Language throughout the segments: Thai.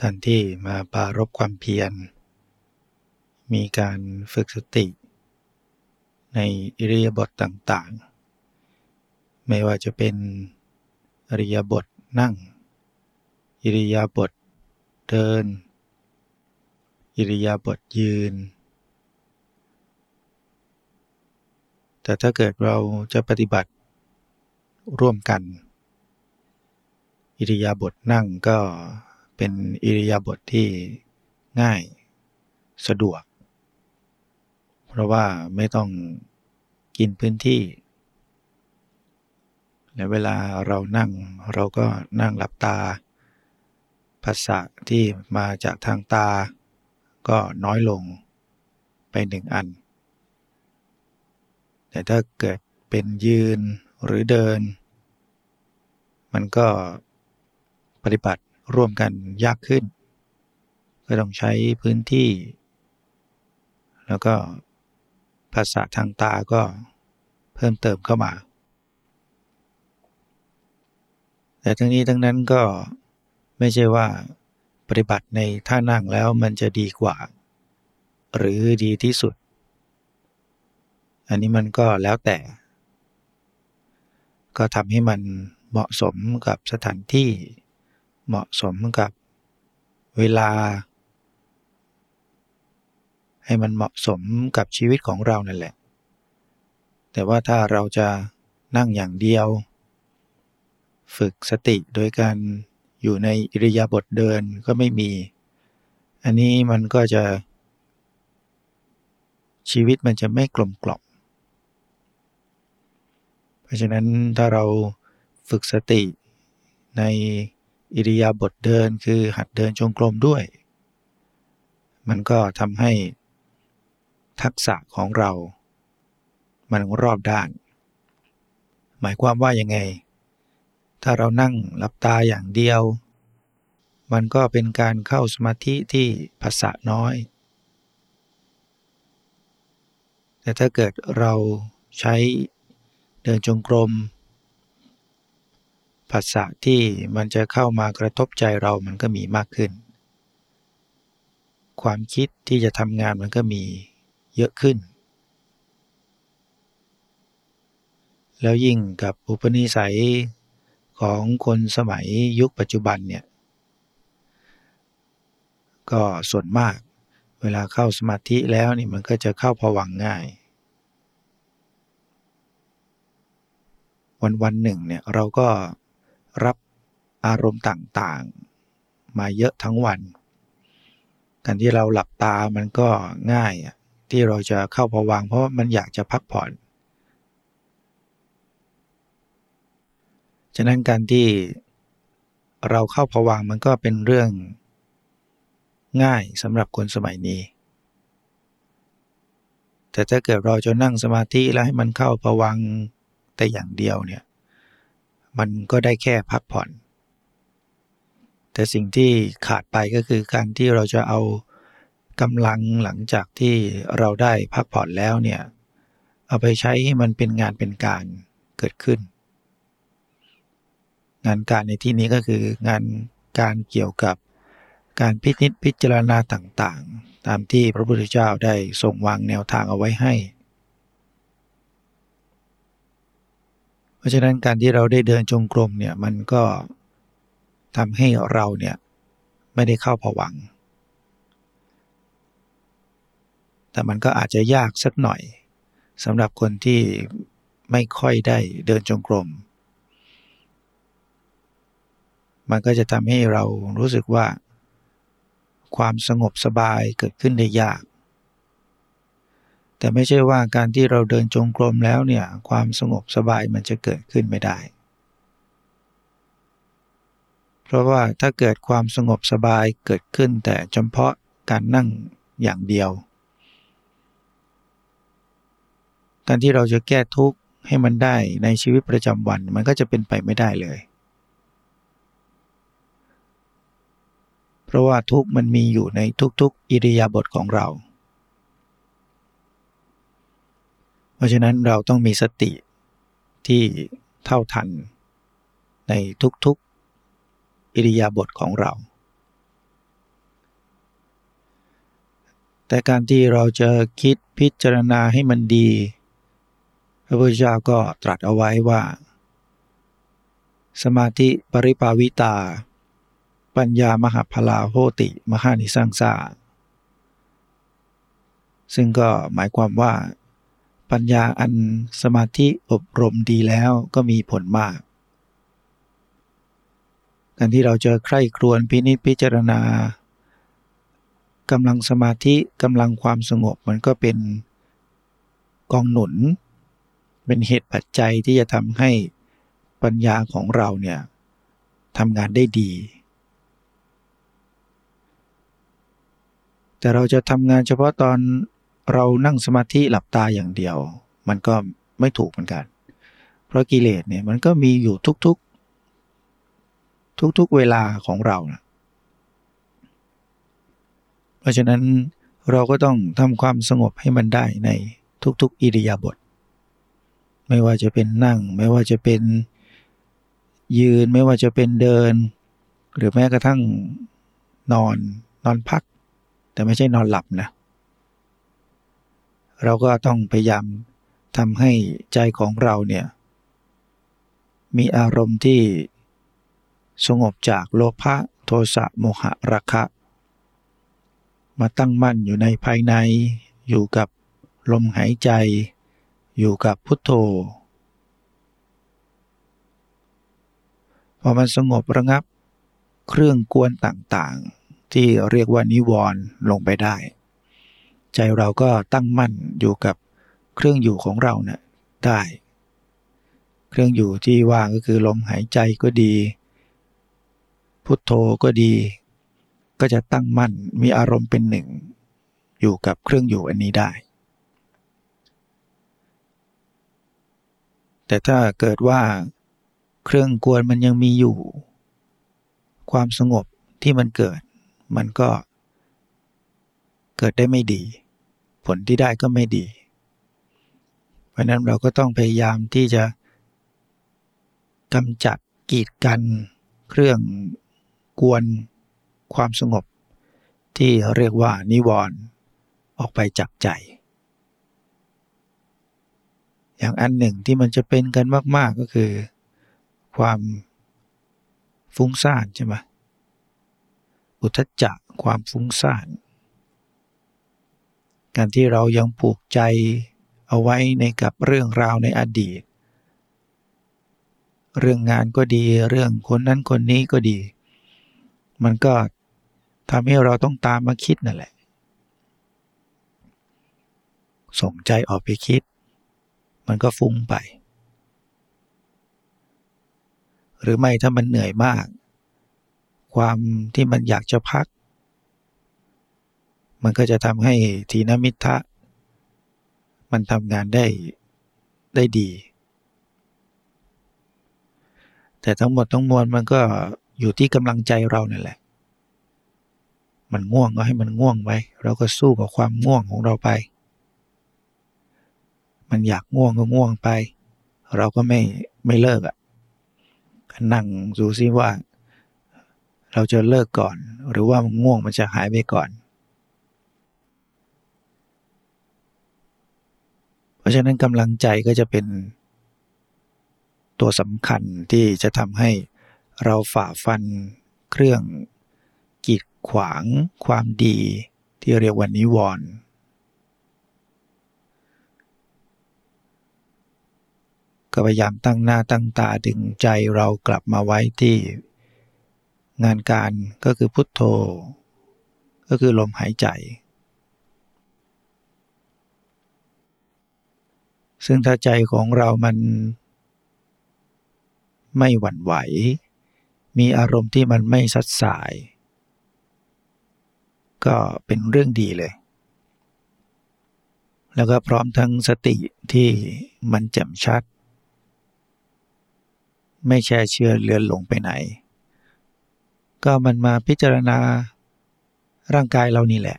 การที่มาปารบความเพียร มีการฝึกสติ ในอิริยาบถต่างๆ ไม่ว่าจะเป็นอริยาบถนั่ง อิริยาบถเดิน อิริยาบถยืน แต่ถ้าเกิดเราจะปฏิบัติร่วมกัน อิริยาบถนั่งก็ เป็นอิริยาบถทที่ง่ายสะดวก เพราะว่าไม่ต้องกินพื้นที่ และเวลาเรานั่งเราก็นั่งหลับตาภาษาที่มาจากทางตา ก็น้อยลงไปหนึ่งอัน แต่ถ้าเกิดเป็นยืนหรือเดิน มันก็ปฏิบัติ ร่วมกันยากขึ้น ก็ต้องใช้พื้นที่ แล้วก็ภาษาทางตาก็เพิ่มเติมเข้ามา แต่ทั้งนี้ทั้งนั้นก็ไม่ใช่ว่าปฏิบัติในท่านั่งแล้วมันจะดีกว่า หรือดีที่สุด อันนี้มันก็แล้วแต่ ก็ทำให้มันเหมาะสมกับสถานที่ เหมาะสมกับเวลา ให้มันเหมาะสมกับชีวิตของเรานั่นแหละ แต่ว่าถ้าเราจะนั่งอย่างเดียว ฝึกสติโดยการอยู่ในอิริยาบถเดินก็ไม่มี อันนี้มันก็จะ ชีวิตมันจะไม่กลมกล่อมเพราะฉะนั้นถ้าเราฝึกสติใน อิริยาบถเดินคือหัดเดินจงกรมด้วย มันก็ทำให้ทักษะของเรา มันรอบด้าน หมายความว่ายังไง ถ้าเรานั่งหลับตาอย่างเดียว มันก็เป็นการเข้าสมาธิที่ภาษาน้อย แต่ถ้าเกิดเราใช้เดินจงกรม ภาษาที่มันจะเข้ามากระทบใจเรามันก็มีมากขึ้น ความคิดที่จะทำงานมันก็มีเยอะขึ้น แล้วยิ่งกับอุปนิสัยของคนสมัยยุคปัจจุบันเนี่ย ก็ส่วนมากเวลาเข้าสมาธิแล้วนี่มันก็จะเข้าผวังง่าย วันวันหนึ่งเนี่ยเราก็ รับอารมณ์ต่างๆ มาเยอะทั้งวัน การที่เราหลับตามันก็ง่ายที่เราจะเข้าพวังเพราะมันอยากจะพักผ่อน ฉะนั้นการที่เราเข้าพวังมันก็เป็นเรื่องง่ายสำหรับคนสมัยนี้ แต่ถ้าเกิดเราจะนั่งสมาธิแล้วให้มันเข้าพวังแต่อย่างเดียวเนี่ย มันก็ได้แค่พักผ่อน แต่สิ่งที่ขาดไปก็คือการที่เราจะเอากำลังหลังจากที่เราได้พักผ่อนแล้วเนี่ยเอาไปใช้ให้มันเป็นงานเป็นการเกิดขึ้น งานการในที่นี้ก็คืองานการเกี่ยวกับการพิจิตพิจารณาต่างๆ ตามที่พระพุทธเจ้าได้ทรงวางแนวทางเอาไว้ให้ เพราะฉะนั้นการที่เราได้เดินจงกรมเนี่ยมันก็ทำให้เราเนี่ยไม่ได้เข้าผวัง แต่มันก็อาจจะยากสักหน่อยสำหรับคนที่ไม่ค่อยได้เดินจงกรม มันก็จะทำให้เรารู้สึกว่า ความสงบสบายเกิดขึ้นได้ยาก แต่ไม่ใช่ว่าการที่เราเดินจงกรมแล้วเนี่ยความสงบสบายมันจะเกิดขึ้นไม่ได้ เพราะว่าถ้าเกิดความสงบสบายเกิดขึ้นแต่เฉพาะการนั่งอย่างเดียวการที่เราจะแก้ทุกข์ให้มันได้ในชีวิตประจำวันมันก็จะเป็นไปไม่ได้เลย เพราะว่าทุกข์มันมีอยู่ในทุกๆอิริยาบถของเรา เพราะฉะนั้นเราต้องมีสติที่เท่าทันในทุกๆอิริยาบถของเรา แต่การที่เราจะคิดพิจารณาให้มันดี พระพุทธเจ้าก็ตรัสเอาไว้ว่า สมาธิปริภาวิตา ปัญญามหาพลาโหติ มหานิสังสาซึ่งก็หมายความว่า ปัญญาอันสมาธิอบรมดีแล้วก็มีผลมาก การที่เราจะใคร่ครวญพินิจพิจารณากำลังสมาธิกำลังความสงบมันก็เป็นกองหนุน เป็นเหตุปัจจัยที่จะทำให้ปัญญาของเราเนี่ยทำงานได้ดี แต่เราจะทำงานเฉพาะตอน เรานั่งสมาธิหลับตาอย่างเดียว มันก็ไม่ถูกเหมือนกัน เพราะกิเลสเนี่ยมันก็มีอยู่ทุกๆ ทุกๆเวลาของเรานะเพราะฉะนั้นเราก็ต้องทำความสงบให้มันได้ในทุกๆ อิริยาบถไม่ว่าจะเป็นนั่ง ไม่ว่าจะเป็นยืนไม่ว่าจะเป็นเดิน หรือแม้กระทั่งนอนนอนพัก แต่ไม่ใช่นอนหลับนะ เราก็ต้องพยายามทำให้ใจของเราเนี่ย มีอารมณ์ที่สงบจากโลภะโทสะโมหะราคะ มาตั้งมั่นอยู่ในภายใน อยู่กับลมหายใจ อยู่กับพุทโธ พอมันสงบระงับเครื่องกวนต่างๆ ที่เรียกว่านิวรณ์ลงไปได้ ใจเราก็ตั้งมั่นอยู่กับเครื่องอยู่ของเราเนี่ยได้ เครื่องอยู่ที่ว่าก็คือลมหายใจก็ดี พุทโธก็ดี ก็จะตั้งมั่นมีอารมณ์เป็นหนึ่ง อยู่กับเครื่องอยู่อันนี้ได้ แต่ถ้าเกิดว่าเครื่องกวนมันยังมีอยู่ ความสงบที่มันเกิด มันก็ เกิดได้ไม่ดี ผลที่ได้ก็ไม่ดี เพราะนั้นเราก็ต้องพยายามที่จะกำจัดกีดกันเครื่องกวนความสงบ ที่เรียกว่านิวรณ์ออกไปจากใจ อย่างอันหนึ่งที่มันจะเป็นกันมาก ๆก็คือ ความฟุ้งซ่านใช่ไหมอุทจจะความฟุ้งซ่าน การที่เรายังผูกใจเอาไว้ในกับเรื่องราวในอดีต เรื่องงานก็ดีเรื่องคนนั้นคนนี้ก็ดี มันก็ทำให้เราต้องตามมาคิดนั่นแหละ ส่งใจออกไปคิด มันก็ฟุ้งไป หรือไม่ถ้ามันเหนื่อยมาก ความที่มันอยากจะพัก มันก็จะทำให้ทีนมิทะ มันทำงานได้ได้ดี แต่ทั้งหมดทั้งมวลมันก็อยู่ที่กำลังใจเราเนั่นแหละ มันง่วงก็ให้มันง่วงไว้เราก็สู้กับความง่วงของเราไป มันอยากง่วงก็ง่วงไป เราก็ไม่ไม่เลิกอะ่ะนั่งดูซิว่า เราจะเลิกก่อน หรือว่ามันง่วงมันจะหายไปก่อน เพ ราะฉะนั้นกำลังใจก็จะเป็นตัวสำคัญที่จะทำให้เราฝ่าฟันเครื่องกีดขวางความดีที่เรียกว่านิวรณ์ก็พยายามตั้งหน้าตั้งตาดึงใจเรากลับมาไว้ที่ งานการก็คือพุทโธ ก็คือลมหายใจ ซึ่งถ้าใจของเรามันไม่หวั่นไหว มีอารมณ์ที่มันไม่สัดสาย ก็เป็นเรื่องดีเลย แล้วก็พร้อมทั้งสติที่มันแจ่มชัด ไม่แช่เชื่อเลือนหลงไปไหน ก็มันมาพิจารณาร่างกายเรานี่แหละ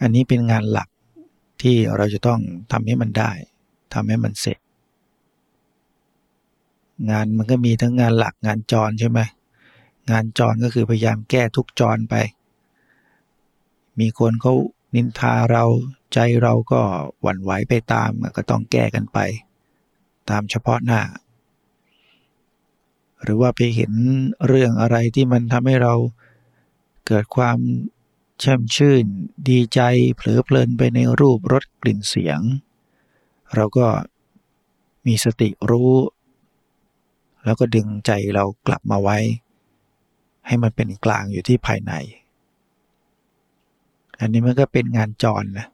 อันนี้เป็นงานหลักที่เราจะต้องทำให้มันได้ทำให้มันเสร็จ งานมันก็มีทั้งงานหลักงานจรใช่ไหมงานจรก็คือพยายามแก้ทุกจรไป มีคนเขานินทาเราใจเราก็หวั่นไหวไปตามก็ต้องแก้กันไป ตามเฉพาะหน้า หรือว่าไปเห็นเรื่องอะไรที่มันทำให้เราเกิดความ แช่มชื่น ดีใจเผลอเพลินไปในรูปรสกลิ่นเสียง เราก็มีสติรู้ แล้วก็ดึงใจเรากลับมาไว้ ให้มันเป็นกลางอยู่ที่ภายใน อันนี้มันก็เป็นงานจรนะ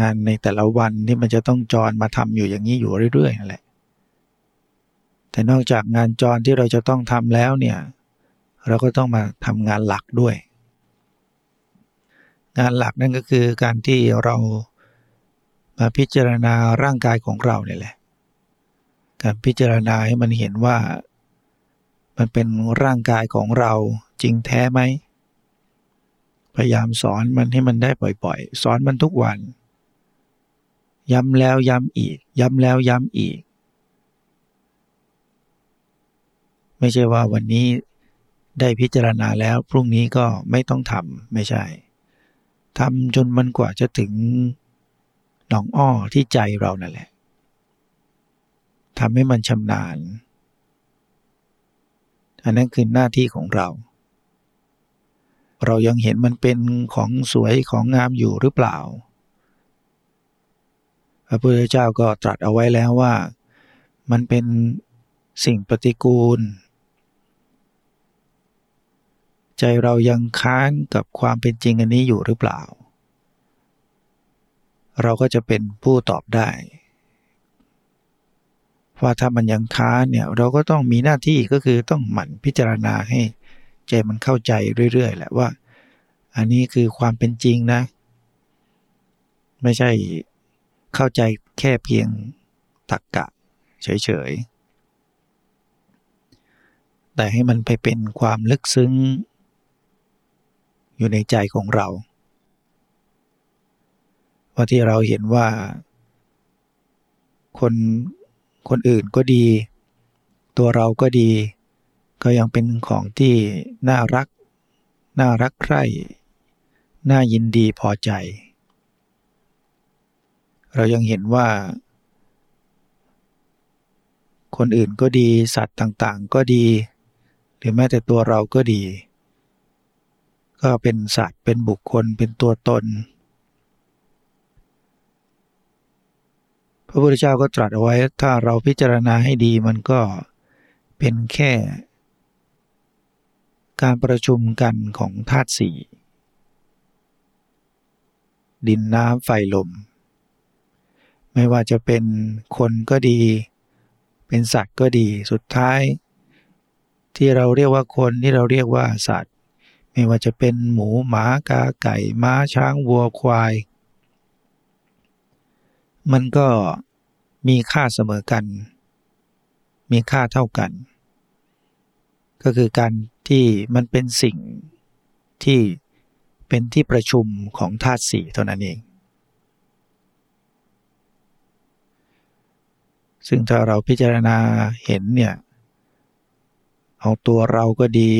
งานในแต่ละวันที่มันจะต้องจรมาทำอยู่อย่างนี้อยู่เรื่อยๆนั่นแหละแต่นอกจากงานจรที่เราจะต้องทำแล้วเนี่ย เราก็ต้องมาทำงานหลักด้วย งานหลักนั่นก็คือการที่เรามาพิจารณาร่างกายของเราเนี่ยแหละ การพิจารณาให้มันเห็นว่า มันเป็นร่างกายของเราจริงแท้ไหม พยายามสอนมันให้มันได้บ่อยๆ สอนมันทุกวัน ย้ำแล้วย้ำอีก ย้ำแล้วย้ำอีก ไม่ใช่ว่าวันนี้ได้พิจารณาแล้วพรุ่งนี้ก็ไม่ต้องทำไม่ใช่ ทำจนมันกว่าจะถึงหนองอ้อที่ใจเรานั่นแหละทำให้มันชำนาญ อันนั้นคือหน้าที่ของเรา เรายังเห็นมันเป็นของสวยของงามอยู่หรือเปล่า พระพุทธเจ้าก็ตรัสเอาไว้แล้วว่า มันเป็นสิ่งปฏิกูล ใจเรายังค้านกับความเป็นจริงอันนี้อยู่หรือเปล่า เราก็จะเป็นผู้ตอบได้ ว่าถ้ามันยังค้านเนี่ยเราก็ต้องมีหน้าที่ก็คือต้องหมั่นพิจารณาให้ใจมันเข้าใจเรื่อยๆแหละว่า อันนี้คือความเป็นจริงนะ ไม่ใช่เข้าใจแค่เพียงตักกะเฉยๆแต่ให้มันไปเป็นความลึกซึ้ง อยู่ในใจของเราว่าที่เราเห็นว่า คนคนอื่นก็ดี ตัวเราก็ดี ก็ยังเป็นของที่น่ารัก น่ารักใคร่ น่ายินดีพอใจ เรายังเห็นว่า คนอื่นก็ดี สัตว์ต่างๆ ก็ดี หรือแม้แต่ตัวเราก็ดี ก็เป็นสัตว์เป็นบุคคลเป็นตัวตน พระพุทธเจ้าก็ตรัสเอาไว้ถ้าเราพิจารณาให้ดีมันก็เป็นแค่ การประชุมกันของธาตุสี่ดินน้ำไฟลม ไม่ว่าจะเป็นคนก็ดี เป็นสัตว์ก็ดีสุดท้าย ที่เราเรียกว่าคนที่เราเรียกว่าสัตว์ ไม่ว่าจะเป็นหมูหมากาไก่ม้าช้างวัวควาย มันก็มีค่าเสมอกัน มีค่าเท่ากัน ก็คือการที่มันเป็นสิ่งที่เป็นที่ประชุมของธาตุสี่เท่านั้นเอง ซึ่งถ้าเราพิจารณาเห็นเนี่ย เอาตัวเราก็ดี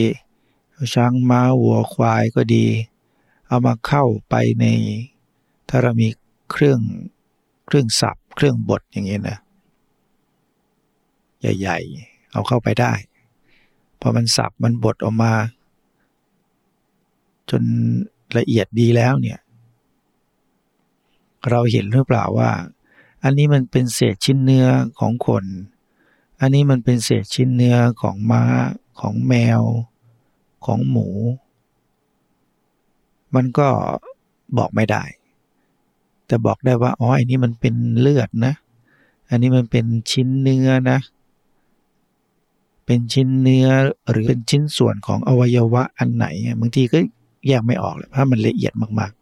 ช้างม้าวัวควายก็ดี เอามาเข้าไปในถ้าเรามีเครื่องเครื่องสับเครื่องบดอย่างเงี้ยนะใหญ่ๆ เอาเข้าไปได้พอมันสับมันบดออกมา จนละเอียดดีแล้วเนี่ย เราเห็นหรือเปล่าว่า อันนี้มันเป็นเศษชิ้นเนื้อของคน อันนี้มันเป็นเศษชิ้นเนื้อของม้าของแมว ของหมู มันก็บอกไม่ได้ แต่บอกได้ว่าอ๋ออันนี้มันเป็นเลือดนะ อันนี้มันเป็นชิ้นเนื้อนะ เป็นชิ้นเนื้อหรือเป็นชิ้นส่วนของอวัยวะอันไหนบางทีก็แยกไม่ออกเลยเพราะมันละเอียดมากๆ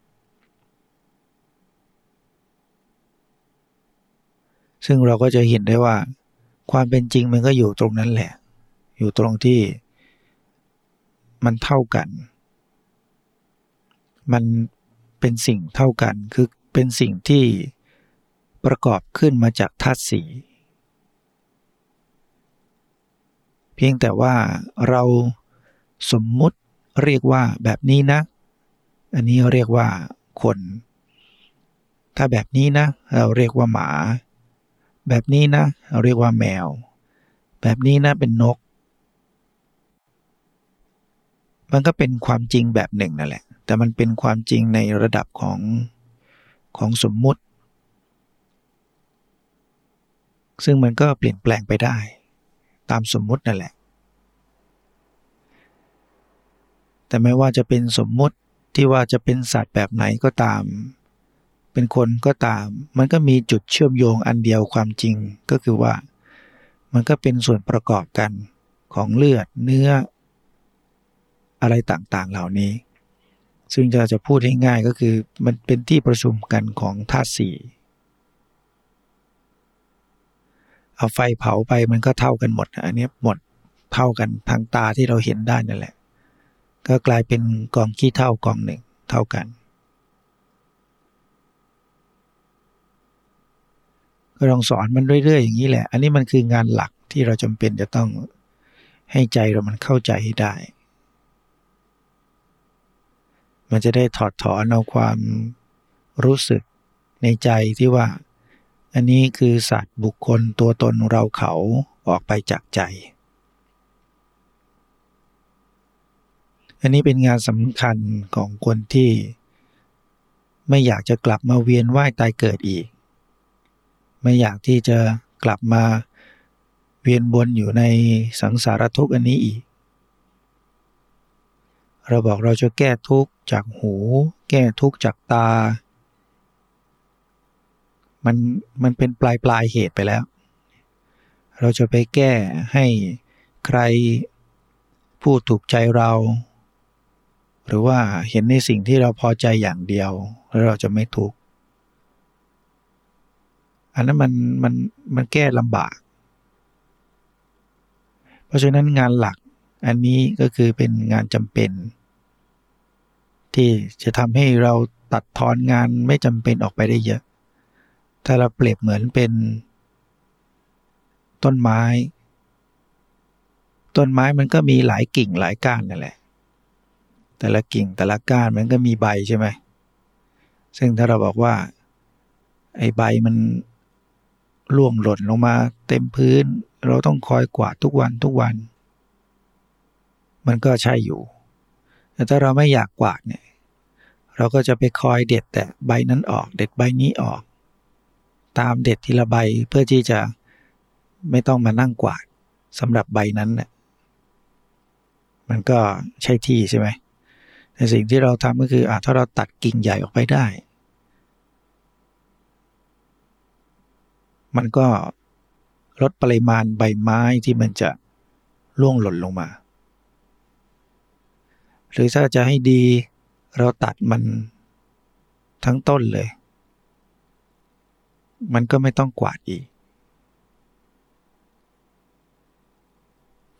ซึ่งเราก็จะเห็นได้ว่า ความเป็นจริงมันก็อยู่ตรงนั้นแหละ อยู่ตรงที่ มันเท่ากัน มันเป็นสิ่งเท่ากัน คือเป็นสิ่งที่ประกอบขึ้นมาจากธาตุสีเพียงแต่ว่าเราสมมุติเรียกว่าแบบนี้นะ อันนี้เรียกว่าคน ถ้าแบบนี้นะ เราเรียกว่าหมา แบบนี้นะ เราเรียกว่าแมว แบบนี้นะเป็นนก มันก็เป็นความจริงแบบหนึ่งนั่นแหละ แต่มันเป็นความจริงในระดับของของสมมุติ ซึ่งมันก็เปลี่ยนแปลงไปได้ ตามสมมุตินั่นแหละ แต่ไม่ว่าจะเป็นสมมุติที่ว่าจะเป็นสัตว์แบบไหนก็ตาม เป็นคนก็ตาม มันก็มีจุดเชื่อมโยงอันเดียวความจริงก็คือว่า มันก็เป็นส่วนประกอบกันของเลือดเนื้อ อะไรต่างๆเหล่านี้ ซึ่งจะจะพูดให้ง่ายก็คือมันเป็นที่ประชุมกันของธาตุสี่เอาไฟเผาไปมันก็เท่ากันหมด อันนี้หมดเท่ากันทางตาที่เราเห็นได้นั่นแหละ ก็กลายเป็นกองขี้เท่ากองหนึ่งเท่ากัน ก็ลองสอนมันเรื่อยๆอย่างนี้แหละ อันนี้มันคืองานหลักที่เราจำเป็นจะต้องให้ใจเรามันเข้าใจให้ได้ มันจะได้ถอดถอนเอาความรู้สึกในใจที่ว่า อันนี้คือสัตว์บุคคลตัวตนเราเขาออกไปจากใจ อันนี้เป็นงานสำคัญของคนที่ไม่อยากจะกลับมาเวียนว่ายตายเกิดอีก ไม่อยากที่จะกลับมาเวียนวนอยู่ในสังสารทุกข์อันนี้อีก เราบอกเราจะแก้ทุกข์ จากหู แก้ทุกข์จากตา มันมันเป็นปลายปลายเหตุไปแล้ว เราจะไปแก้ให้ใครพูดถูกใจเรา หรือว่าเห็นในสิ่งที่เราพอใจอย่างเดียว แล้วเราจะไม่ทุกข์อันนั้นมันมันมันแก้ลำบาก เพราะฉะนั้นงานหลักอันนี้ก็คือเป็นงานจำเป็น ที่จะทำให้เราตัดทอนงานไม่จำเป็นออกไปได้เยอะ ถ้าเราเปรียบเหมือนเป็น ต้นไม้ ต้นไม้มันก็มีหลายกิ่งหลายก้านนั่นแหละ แต่ละกิ่งแต่ละก้านมันก็มีใบใช่ไหม ซึ่งถ้าเราบอกว่า ไอ้ใบมันร่วงหล่นลงมาเต็มพื้น เราต้องคอยกวาดทุกวันทุกวัน มันก็ใช่อยู่ แต่ถ้าเราไม่อยากกวาดเนี่ย เราก็จะไปคอยเด็ดแต่ใบนั้นออก เด็ดใบนี้ออก ตามเด็ดทีละใบเพื่อที่จะไม่ต้องมานั่งกวาดสำหรับใบนั้นเนี่ยมันก็ใช่ที่ใช่ไหมในสิ่งที่เราทำก็คืออ่าถ้าเราตัดกิ่งใหญ่ออกไปได้ มันก็ลดปริมาณใบไม้ที่มันจะล่วงหล่นลงมา หรือถ้าจะให้ดี เราตัดมันทั้งต้นเลย มันก็ไม่ต้องกวาดอีก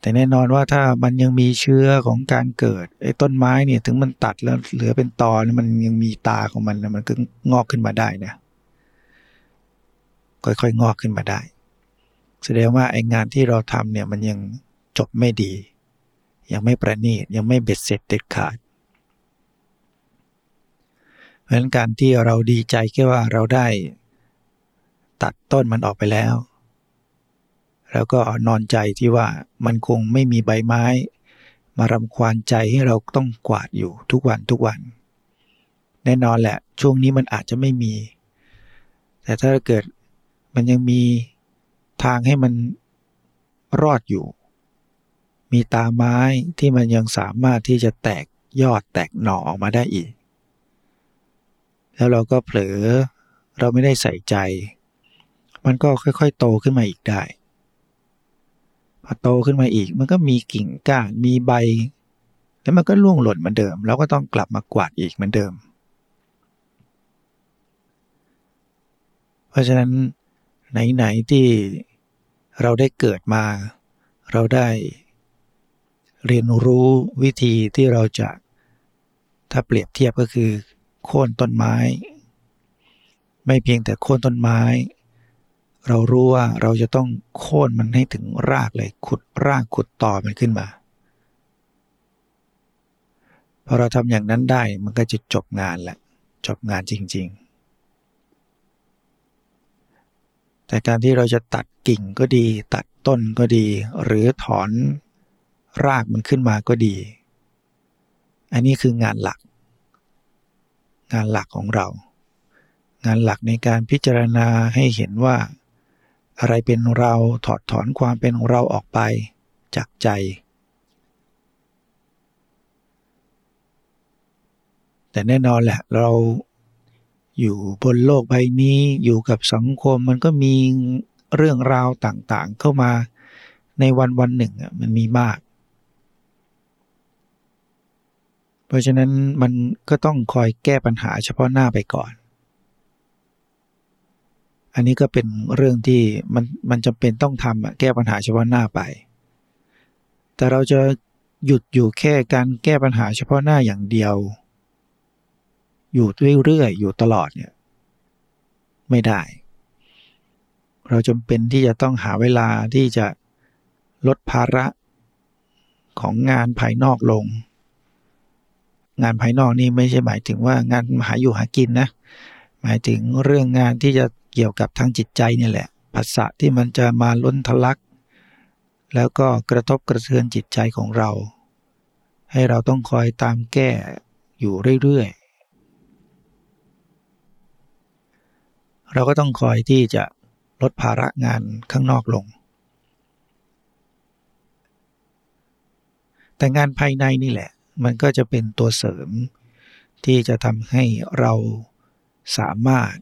แต่แน่นอนว่าถ้ามันยังมีเชื้อของการเกิดไอ้ต้นไม้เนี่ยถึงมันตัดแล้วเหลือเป็นตอมันยังมีตาของมันมันก็งอกขึ้นมาได้นะค่อยๆงอกขึ้นมาได้ แสดงว่าไอ้งานที่เราทำเนี่ยมันยังจบไม่ดี ยังไม่ประณีตยังไม่เบ็ดเสร็จเด็ดขาด เพราะฉะนั้นการที่เราดีใจแค่ว่าเราได้ ตัดต้นมันออกไปแล้ว แล้วก็นอนใจที่ว่ามันคงไม่มีใบไม้ มารำควานใจให้เราต้องกวาดอยู่ทุกวันทุกวัน แน่นอนแหละ ช่วงนี้มันอาจจะไม่มี แต่ถ้าเกิดมันยังมีทางให้มันรอดอยู่ มีตาไม้ที่มันยังสามารถที่จะแตกยอดแตกหน่อออกมาได้อีก แล้วเราก็เผลอเราไม่ได้ใส่ใจ มันก็ค่อยๆ โตขึ้นมาอีกได้พอโตขึ้นมาอีก มันก็มีกิ่งก้านมีใบ แล้วมันก็ร่วงหล่นเหมือนเดิมแล้วก็ต้องกลับมากวาดอีกเหมือนเดิม เพราะฉะนั้นไหนๆที่เราได้เกิดมา เราได้เรียนรู้วิธีที่เราจะถ้าเปรียบเทียบก็คือ โค่นต้นไม้ ไม่เพียงแต่โค่นต้นไม้ เรารู้ว่าเราจะต้องโค่นมันให้ถึงรากเลยขุดรากขุดต่อมันขึ้นมาพพอเราทำอย่างนั้นได้มันก็จะจบงานแหละจบงานจริง ๆ แต่การที่เราจะตัดกิ่งก็ดี ตัดต้นก็ดี หรือถอนรากมันขึ้นมาก็ดี อันนี้คืองานหลัก งานหลักของเรา งานหลักในการพิจารณาให้เห็นว่า อะไรเป็นเราถอดถอนความเป็นของเราออกไปจากใจ แต่แน่นอนแหละเราอยู่บนโลกใบนี้อยู่กับสังคมมันก็มีเรื่องราวต่างๆ เข้ามาในวันวันหนึ่งมันมีมาก เพราะฉะนั้นมันก็ต้องคอยแก้ปัญหาเฉพาะหน้าไปก่อน อันนี้ก็เป็นเรื่องที่มันมันจำเป็นต้องทำแก้ปัญหาเฉพาะหน้าไป แต่เราจะหยุดอยู่แค่การแก้ปัญหาเฉพาะหน้าอย่างเดียว อยู่เรื่อยๆอยู่ตลอดเนี่ยไม่ได้ เราจำเป็นที่จะต้องหาเวลาที่จะลดภาระของงานภายนอกลง งานภายนอกนี่ไม่ใช่หมายถึงว่างานหาอยู่หากินนะ หมายถึงเรื่องงานที่จะเกี่ยวกับทางจิตใจนี่แหละภาษาที่มันจะมาล้นทะลัก แล้วก็กระทบกระเทือนจิตใจของเรา ให้เราต้องคอยตามแก้อยู่เรื่อยๆ เราก็ต้องคอยที่จะลดภาระงานข้างนอกลง แต่งานภายในนี่แหละ มันก็จะเป็นตัวเสริม ที่จะทำให้เราสามารถ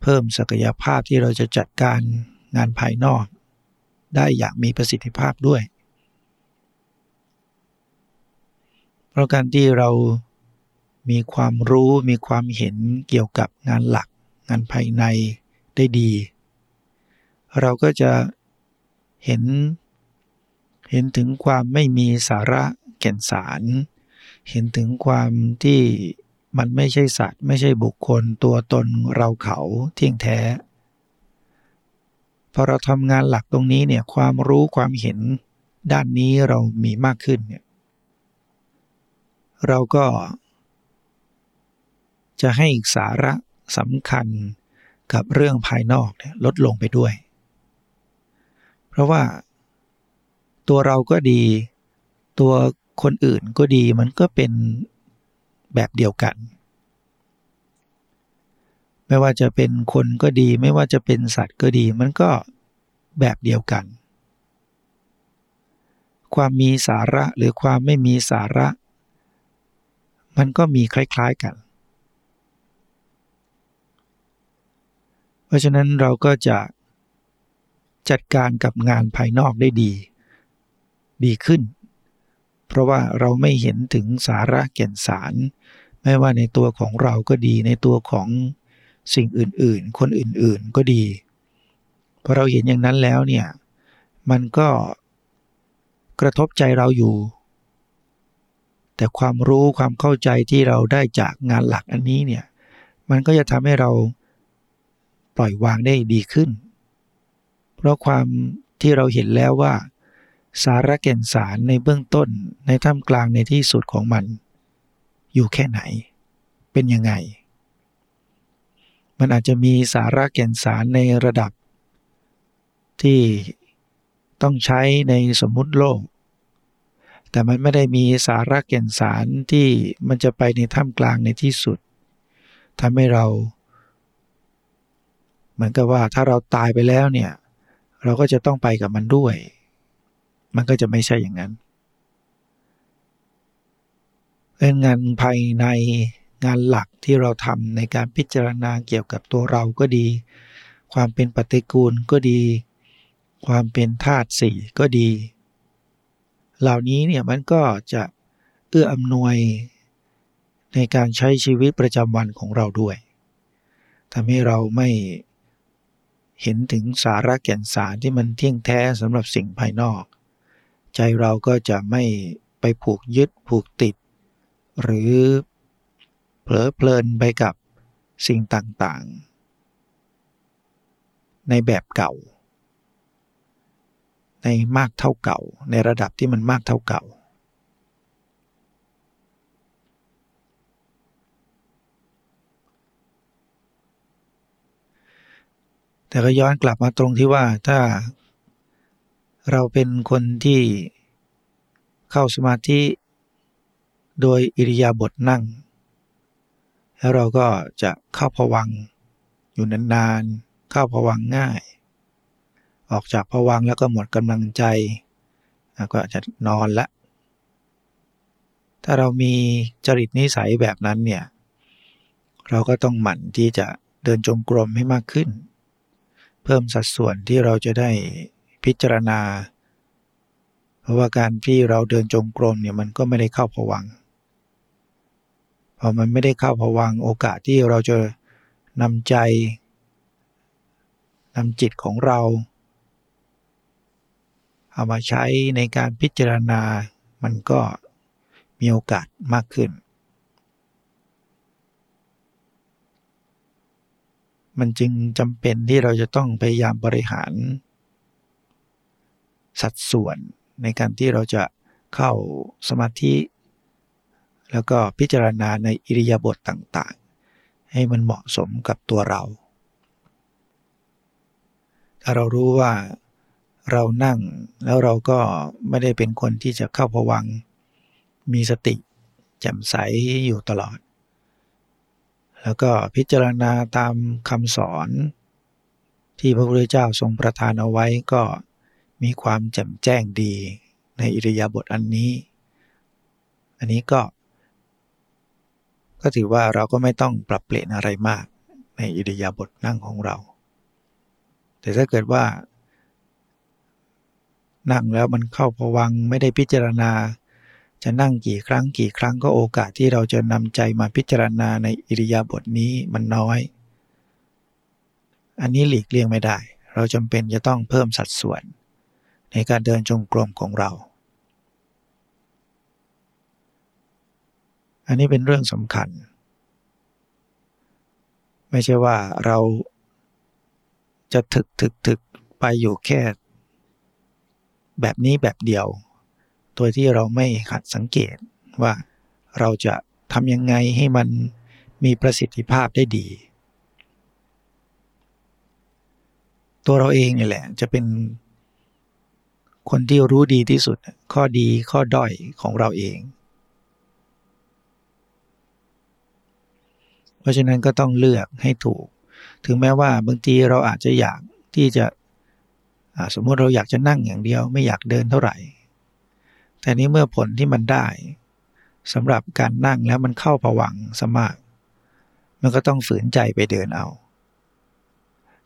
เพิ่มศักยภาพที่เราจะจัดการงานภายนอก ได้อย่างมีประสิทธิภาพด้วย เพราะการที่เรามีความรู้มีความเห็นเกี่ยวกับงานหลัก งานภายในได้ดี เราก็จะเห็นเห็นถึงความไม่มีสาระ ก่นสาร เห็นถึงความที่มันไม่ใช่สัตว์ ไม่ใช่บุคคลตัวตนเราเขาเที่ยงแท้ พอเราทำงานหลักตรงนี้เนี่ยความรู้ความเห็นด้านนี้เรามีมากขึ้นเนี่ยเราก็ จะให้สาระสำคัญกับเรื่องภายนอกเนี่ยลดลงไปด้วย เพราะว่าตัวเราก็ดี ตัว คนอื่นก็ดีมันก็เป็นแบบเดียวกัน ไม่ว่าจะเป็นคนก็ดี ไม่ว่าจะเป็นสัตว์ก็ดี มันก็แบบเดียวกัน ความมีสาระหรือความไม่มีสาระ มันก็มีคล้ายๆกัน เพราะฉะนั้นเราก็จะจัดการกับงานภายนอกได้ดี ดีขึ้น เพราะว่าเราไม่เห็นถึงสาระแก่นสาร ไม่ว่าในตัวของเราก็ดีในตัวของสิ่งอื่นๆ คนอื่นๆก็ดีพอเราเห็นอย่างนั้นแล้วเนี่ยมันก็กระทบใจเราอยู่ แต่ความรู้ความเข้าใจที่เราได้จากงานหลักอันนี้เนี่ยมันก็จะทำให้เราปล่อยวางได้ดีขึ้น เพราะความที่เราเห็นแล้วว่า สาระแก่นสารในเบื้องต้นในท่ามกลางในที่สุดของมัน อยู่แค่ไหน เป็นยังไง มันอาจจะมีสาระแก่นสารในระดับ ที่ต้องใช้ในสมมุติโลก แต่มันไม่ได้มีสาระแก่นสารที่มันจะไปในท่ามกลางในที่สุดทำให้เรา เหมือนกับว่าถ้าเราตายไปแล้วเนี่ย เราก็จะต้องไปกับมันด้วย มันก็จะไม่ใช่อย่างนั้นเป็นงานภายในงานหลักที่เราทำในการพิจารณาเกี่ยวกับตัวเราก็ดี ความเป็นปฏิกูลก็ดี ความเป็นธาตุสี่ก็ดี เหล่านี้เนี่ยมันก็จะเอื้ออำนวยในการใช้ชีวิตประจำวันของเราด้วยทำให้เราไม่เห็นถึงสาระแก่นสารที่มันเที่ยงแท้สำหรับสิ่งภายนอก ใจเราก็จะไม่ไปผูกยึดผูกติด หรือเผลอเพลินไปกับสิ่งต่างๆ ในแบบเก่า ในมากเท่าเก่า ในระดับที่มันมากเท่าเก่า แต่ก็ย้อนกลับมาตรงที่ว่าถ้า เราเป็นคนที่เข้าสมาธิ โดยอิริยาบถนั่ง แล้วเราก็จะเข้าผวังอยู่นานๆ เข้าผวังง่าย ออกจากผวังแล้วก็หมดกำลังใจ ก็จะนอนละ ถ้าเรามีจริตนิสัยแบบนั้นเนี่ย เราก็ต้องหมั่นที่จะเดินจงกรมให้มากขึ้น เพิ่มสัดส่วนที่เราจะได้ พิจารณา เพราะว่าการที่เราเดินจงกรมเนี่ยมันก็ไม่ได้เข้าผวังพอมันไม่ได้เข้าผวังโอกาสที่เราจะนำใจนำจิตของเรา เอามาใช้ในการพิจารณา มันก็มีโอกาสมากขึ้น มันจึงจำเป็นที่เราจะต้องพยายามบริหาร สัดส่วนในการที่เราจะเข้าสมาธิ แล้วก็พิจารณาในอิริยาบถต่างๆ ให้มันเหมาะสมกับตัวเรา ถ้าเรารู้ว่าเรานั่งแล้วเราก็ไม่ได้เป็นคนที่จะเข้าพวัง มีสติแจ่มใสอยู่ตลอด แล้วก็พิจารณาตามคำสอนที่พระพุทธเจ้าทรงประทานเอาไว้ก็ มีความแจ่มแจ้งดีในอิริยาบถอันนี้ อันนี้ก็ ก็ถือว่าเราก็ไม่ต้องปรับเปลี่ยนอะไรมากในอิริยาบถนั่งของเรา แต่ถ้าเกิดว่า นั่งแล้วมันเข้าพวังไม่ได้พิจารณา จะนั่งกี่ครั้งกี่ครั้งก็โอกาสที่เราจะนำใจมาพิจารณาในอิริยาบถนี้มันน้อย อันนี้หลีกเลี่ยงไม่ได้ เราจำเป็นจะต้องเพิ่มสัดส่วน ในการเดินจงกรมของเรา อันนี้เป็นเรื่องสำคัญ ไม่ใช่ว่าเราจะถึกถึกถึกไปอยู่แค่ แบบนี้แบบเดียว โดยที่เราไม่หัดสังเกตว่าเราจะทำยังไงให้มันมีประสิทธิภาพได้ดี ตัวเราเองนี่แหละจะเป็น คนที่รู้ดีที่สุด ข้อดีข้อด้อยของเราเอง เพราะฉะนั้นก็ต้องเลือกให้ถูก ถึงแม้ว่าบางทีเราอาจจะอยากที่จะสมมติเราอยากจะนั่งอย่างเดียวไม่อยากเดินเท่าไหร่ แต่นี้เมื่อผลที่มันได้สำหรับการนั่งแล้วมันเข้าผวังสมาก มันก็ต้องฝืนใจไปเดินเอา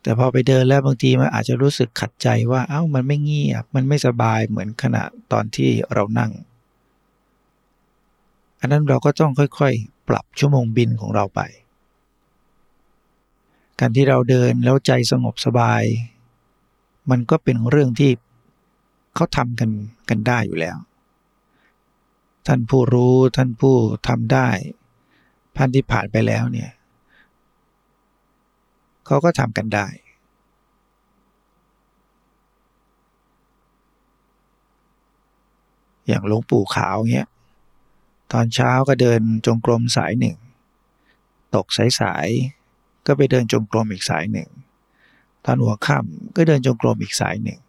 แต่พอไปเดินแล้วบางทีมันอาจจะรู้สึกขัดใจว่าเอา้ามันไม่เงียบ มันไม่สบายเหมือนขณะตอนที่เรานั่ง อันนั้นเราก็ต้องค่อยๆ ปรับชั่วโมงบินของเราไป การที่เราเดินแล้วใจสงบสบาย มันก็เป็นเรื่องที่เขาทำกันกันได้อยู่แล้ว ท่านผู้รู้ท่านผู้ทำได้ท่านที่ผ่านไปแล้วเนี่ย เขาก็ทำกันได้ อย่างหลวงปู่ขาวเงี้ย ตอนเช้าก็เดินจงกรมสายหนึ่ง ตกสายก็ไปเดินจงกรมอีกสายหนึ่ง ตอนหัวค่ำก็เดินจงกรมอีกสายหนึ่ง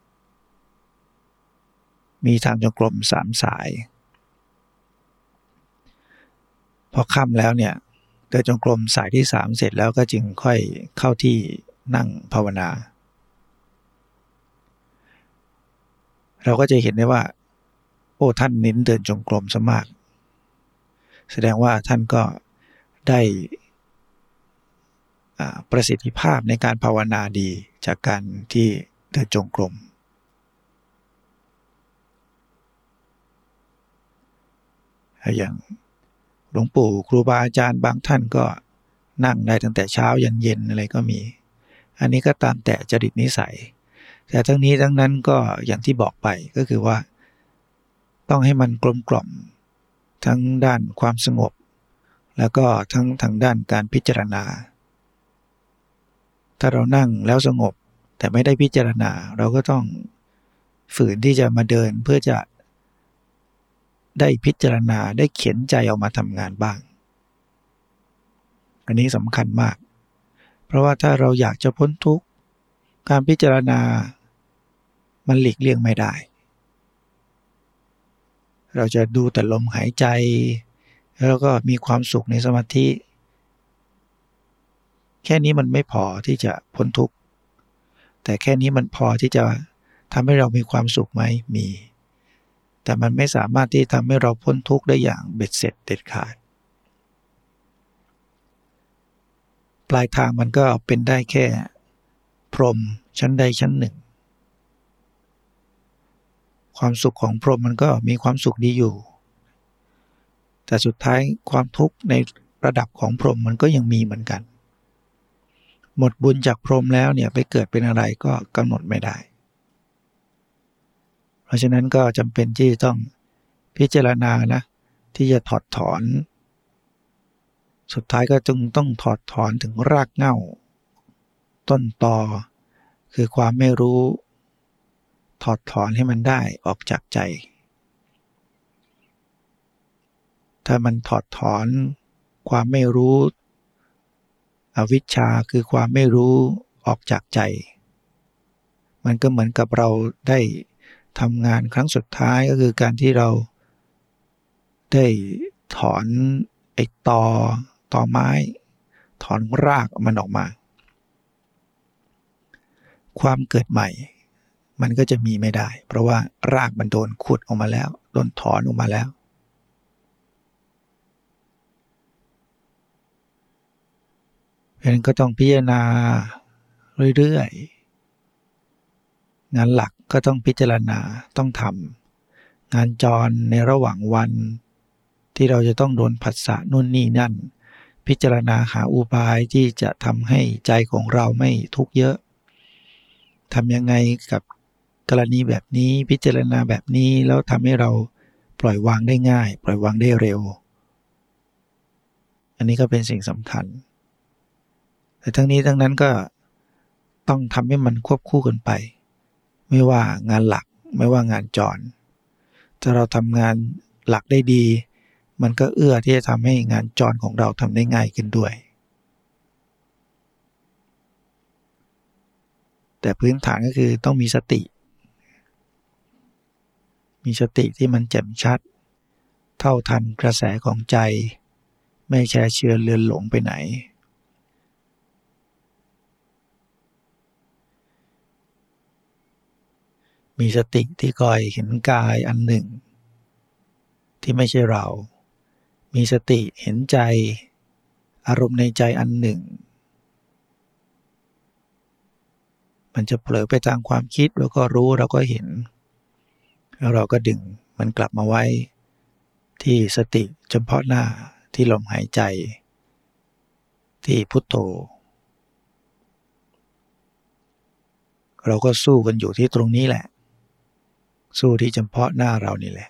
มีทางจงกรมสามสาย พอค่ำแล้วเนี่ย เดินจงกรมสายที่สามเสร็จแล้วก็จึงค่อยเข้าที่นั่งภาวนา เราก็จะเห็นได้ว่า โอ้ท่านเน้นเดินจงกรมซะมาก แสดงว่าท่านก็ได้ประสิทธิภาพในการภาวนาดีจากการที่เดินจงกรมอย่าง หลวงปู่ครูบาอาจารย์บางท่านก็นั่งได้ตั้งแต่เช้ายันเย็นอะไรก็มี อันนี้ก็ตามแต่จริตนิสัย แต่ทั้งนี้ทั้งนั้นก็อย่างที่บอกไปก็คือว่า ต้องให้มันกลมกล่อม ทั้งด้านความสงบ แล้วก็ทั้งทางด้านการพิจารณา ถ้าเรานั่งแล้วสงบแต่ไม่ได้พิจารณาเราก็ต้องฝืนที่จะมาเดินเพื่อจะ ได้พิจารณาได้เขียนใจออกมาทำงานบ้าง อันนี้สำคัญมาก เพราะว่าถ้าเราอยากจะพ้นทุกข์ การพิจารณา มันหลีกเลี่ยงไม่ได้ เราจะดูแต่ลมหายใจ แล้วก็มีความสุขในสมาธิ แค่นี้มันไม่พอที่จะพ้นทุกข์ แต่แค่นี้มันพอที่จะทำให้เรามีความสุขไหมมี แต่มันไม่สามารถที่ทำให้เราพ้นทุกข์ได้อย่างเบ็ดเสร็จเด็ดขาด ปลายทางมันก็เป็นได้แค่ พรหมชั้นใดชั้นหนึ่ง ความสุขของพรหมมันก็มีความสุขดีอยู่ แต่สุดท้ายความทุกข์ในระดับของพรหมมันก็ยังมีเหมือนกัน หมดบุญจากพรหมแล้วเนี่ยไปเกิดเป็นอะไรก็กำหนดไม่ได้ ราะฉะนั้นก็จำเป็นที่ต้องพิจารณานะ ที่จะถอดถอน สุดท้ายก็จึงต้องถอดถอนถึงรากเหง้า ต้นตอคือความไม่รู้ ถอดถอนให้มันได้ออกจากใจ ถ้ามันถอดถอนความไม่รู้ อวิชชาคือความไม่รู้ออกจากใจ มันก็เหมือนกับเราได้ ทำงานครั้งสุดท้ายก็คือการที่เราได้ถอนไอ้ตอตอไม้ ถอนรากมันออกมา ความเกิดใหม่ มันก็จะมีไม่ได้ เพราะว่ารากมันโดนขุดออกมาแล้วโดนถอนออกมาแล้ว เพราะนั้นก็ต้องพิจารณาเรื่อยๆงานหลัก ก็ต้องพิจารณาต้องทำงานจรในระหว่างวัน ที่เราจะต้องโดนผัสสะนู่นนี่นั่น พิจารณาหาอุบายที่จะทำให้ใจของเราไม่ทุกข์เยอะทำยังไงกับกรณีแบบนี้พิจารณาแบบนี้แล้วทำให้เราปล่อยวางได้ง่าย ปล่อยวางได้เร็ว อันนี้ก็เป็นสิ่งสำคัญ แต่ทั้งนี้ทั้งนั้นก็ต้องทำให้มันควบคู่กันไป ไม่ว่างานหลักไม่ว่างานจรถ้าเราทำงานหลักได้ดี มันก็เอื้อที่จะทำให้งานจรของเราทำได้ง่ายขึ้นด้วย แต่พื้นฐานก็คือต้องมีสติ มีสติที่มันแจ่มชัด เท่าทันกระแสของใจ ไม่แช่เชื้อเลือนหลงไปไหน มีสติที่คอยเห็นกายอันหนึ่ง ที่ไม่ใช่เรา มีสติเห็นใจ อารมณ์ในใจอันหนึ่ง มันจะเผลอไปตามความคิดเราก็รู้เราก็เห็น แล้วเราก็ดึงมันกลับมาไว้ ที่สติเฉพาะหน้าที่ลมหายใจ ที่พุทโธเราก็สู้กันอยู่ที่ตรงนี้แหละ สู้ที่เฉพาะหน้าเรานี่แหละ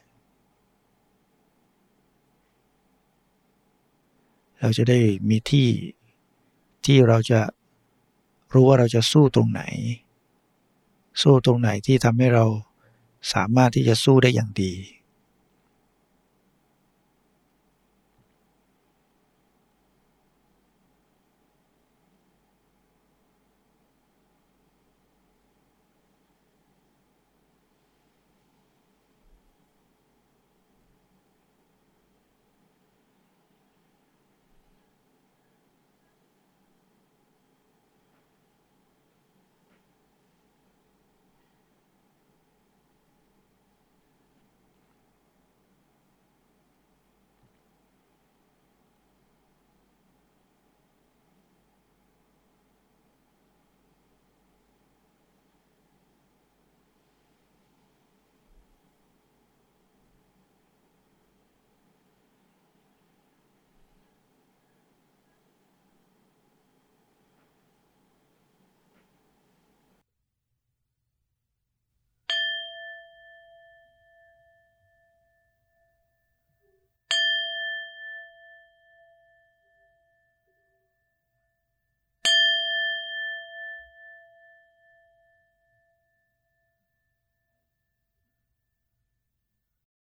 เราจะได้มีที่ที่เราจะรู้ว่าเราจะสู้ตรงไหน สู้ตรงไหนที่ทำให้เราสามารถที่จะสู้ได้อย่างดี